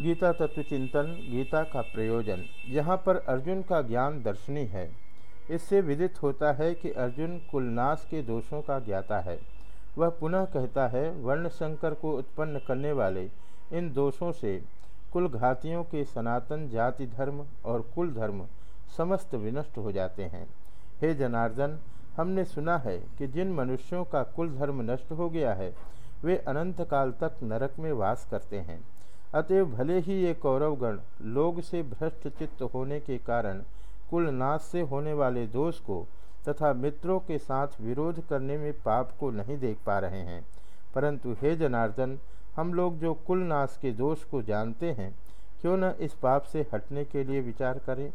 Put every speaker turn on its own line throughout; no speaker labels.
गीता तत्व चिंतन गीता का प्रयोजन। यहाँ पर अर्जुन का ज्ञान दर्शनी है। इससे विदित होता है कि अर्जुन कुलनाश के दोषों का ज्ञाता है। वह पुनः कहता है वर्ण संकर को उत्पन्न करने वाले इन दोषों से कुल घातियों के सनातन जाति धर्म और कुल धर्म समस्त विनष्ट हो जाते हैं। हे जनार्दन, हमने सुना है कि जिन मनुष्यों का कुल धर्म नष्ट हो गया है, वे अनंत काल तक नरक में वास करते हैं। अतएव भले ही ये कौरवगण लोग से भ्रष्ट चित्त होने के कारण कुल नाश से होने वाले दोष को तथा मित्रों के साथ विरोध करने में पाप को नहीं देख पा रहे हैं। परंतु हे जनार्दन, हम लोग जो कुल नाश के दोष को जानते हैं, क्यों न इस पाप से हटने के लिए विचार करें?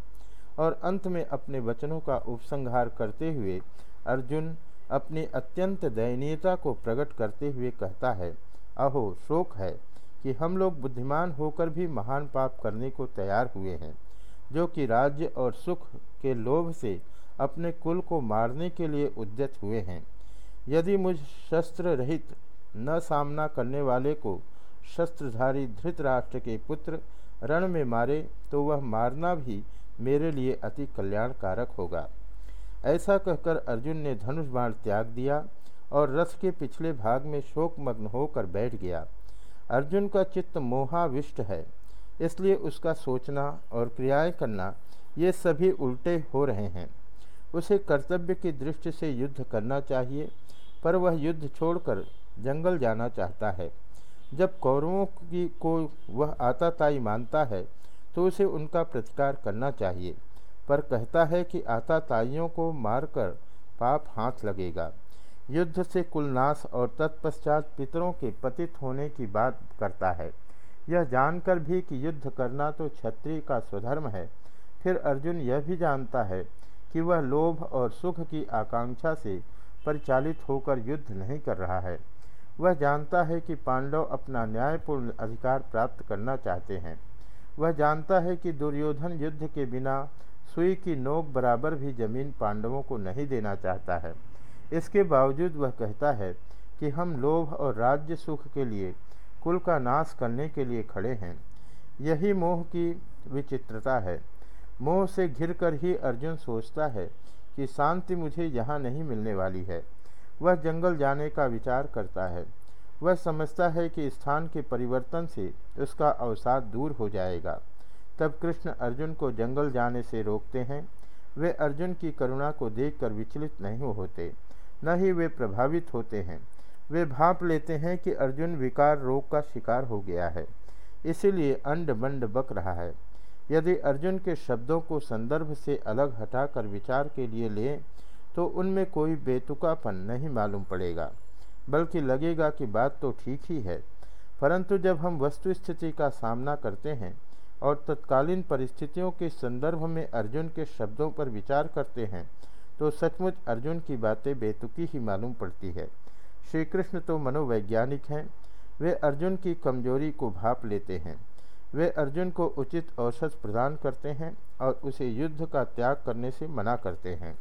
और अंत में अपने वचनों का उपसंहार करते हुए अर्जुन अपनी अत्यंत दयनीयता को प्रकट करते हुए कहता है, अहो, शोक है। कि हम लोग बुद्धिमान होकर भी महान पाप करने को तैयार हुए हैं, जो कि राज्य और सुख के लोभ से अपने कुल को मारने के लिए उद्यत हुए हैं। यदि मुझ शस्त्र रहित न सामना करने वाले को शस्त्रधारी धृतराष्ट्र के पुत्र रण में मारे तो वह मारना भी मेरे लिए अति कल्याणकारक होगा। ऐसा कहकर अर्जुन ने धनुष बाण त्याग दिया और रथ के पिछले भाग में शोकमग्न होकर बैठ गया। अर्जुन का चित्त मोहाविष्ट है, इसलिए उसका सोचना और क्रियाएँ करना ये सभी उल्टे हो रहे हैं। उसे कर्तव्य की दृष्टि से युद्ध करना चाहिए, पर वह युद्ध छोड़कर जंगल जाना चाहता है। जब कौरवों की को वह आताताई मानता है तो उसे उनका प्रतिकार करना चाहिए, पर कहता है कि आताताइयों को मारकर पाप हाथ लगेगा। युद्ध से कुलनाश और तत्पश्चात पितरों के पतित होने की बात करता है। यह जानकर भी कि युद्ध करना तो क्षत्रिय का स्वधर्म है। फिर अर्जुन यह भी जानता है कि वह लोभ और सुख की आकांक्षा से परिचालित होकर युद्ध नहीं कर रहा है। वह जानता है कि पांडव अपना न्यायपूर्ण अधिकार प्राप्त करना चाहते हैं। वह जानता है कि दुर्योधन युद्ध के बिना सुई की नोक बराबर भी ज़मीन पांडवों को नहीं देना चाहता है। इसके बावजूद वह कहता है कि हम लोभ और राज्य सुख के लिए, कुल का नाश करने के लिए खड़े हैं। यही मोह की विचित्रता है। मोह से घिरकर ही अर्जुन सोचता है कि शांति मुझे यहाँ नहीं मिलने वाली है। वह जंगल जाने का विचार करता है। वह समझता है कि स्थान के परिवर्तन से उसका अवसाद दूर हो जाएगा। तब कृष्ण अर्जुन को जंगल जाने से रोकते हैं। वे अर्जुन की करुणा को देखकर विचलित नहीं होते। न ही वे प्रभावित होते हैं। वे भाप लेते हैं कि अर्जुन विकार रोग का शिकार हो गया है। इसीलिए अंड बंड बक रहा है। यदि अर्जुन के शब्दों को संदर्भ से अलग हटाकर विचार के लिए लें तो उनमें कोई बेतुकापन नहीं मालूम पड़ेगा, बल्कि लगेगा कि बात तो ठीक ही है। परंतु जब हम वस्तु स्थिति का सामना करते हैं और तत्कालीन परिस्थितियों के संदर्भ में अर्जुन के शब्दों पर विचार करते हैं तो सचमुच अर्जुन की बातें बेतुकी ही मालूम पड़ती है। श्री कृष्ण तो मनोवैज्ञानिक हैं। वे अर्जुन की कमज़ोरी को भाप लेते हैं। वे अर्जुन को उचित औसत प्रदान करते हैं और उसे युद्ध का त्याग करने से मना करते हैं।